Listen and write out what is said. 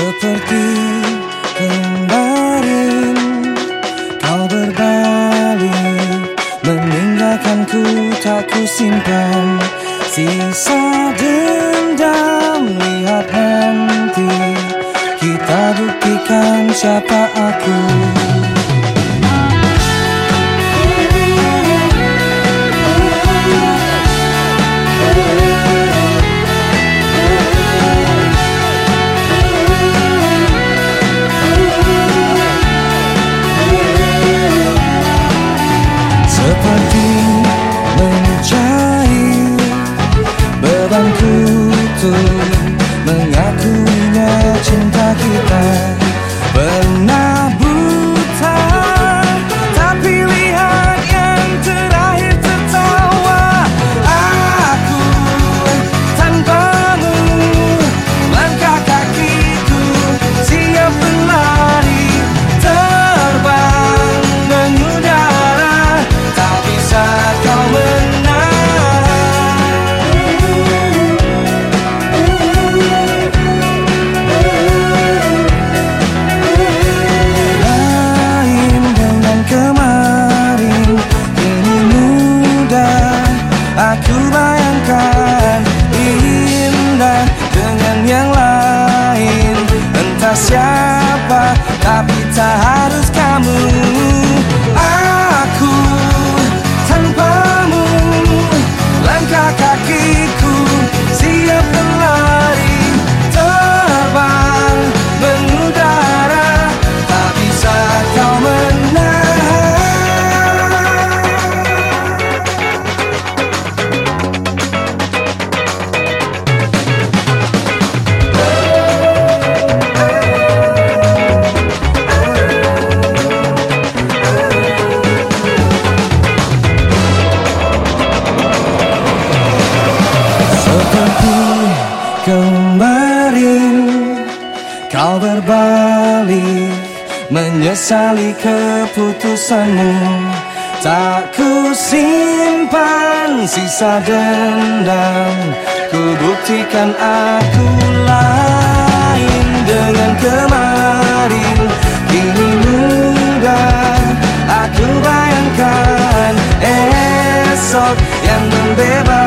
Seperti kemarin Kau berbalik Meninggalkanku tak ku Sisa dendam Lihat nanti. Kita buktikan siapa aku Thank you. Bayangkan Indah dengan yang lain. Entah siapa Tapi berbalik Menyesali keputusanmu. Tak ku simpan sisa dendam Ku buktikan aku lain dengan kemarin. Kini mudah aku bayangkan esok yang membebaskan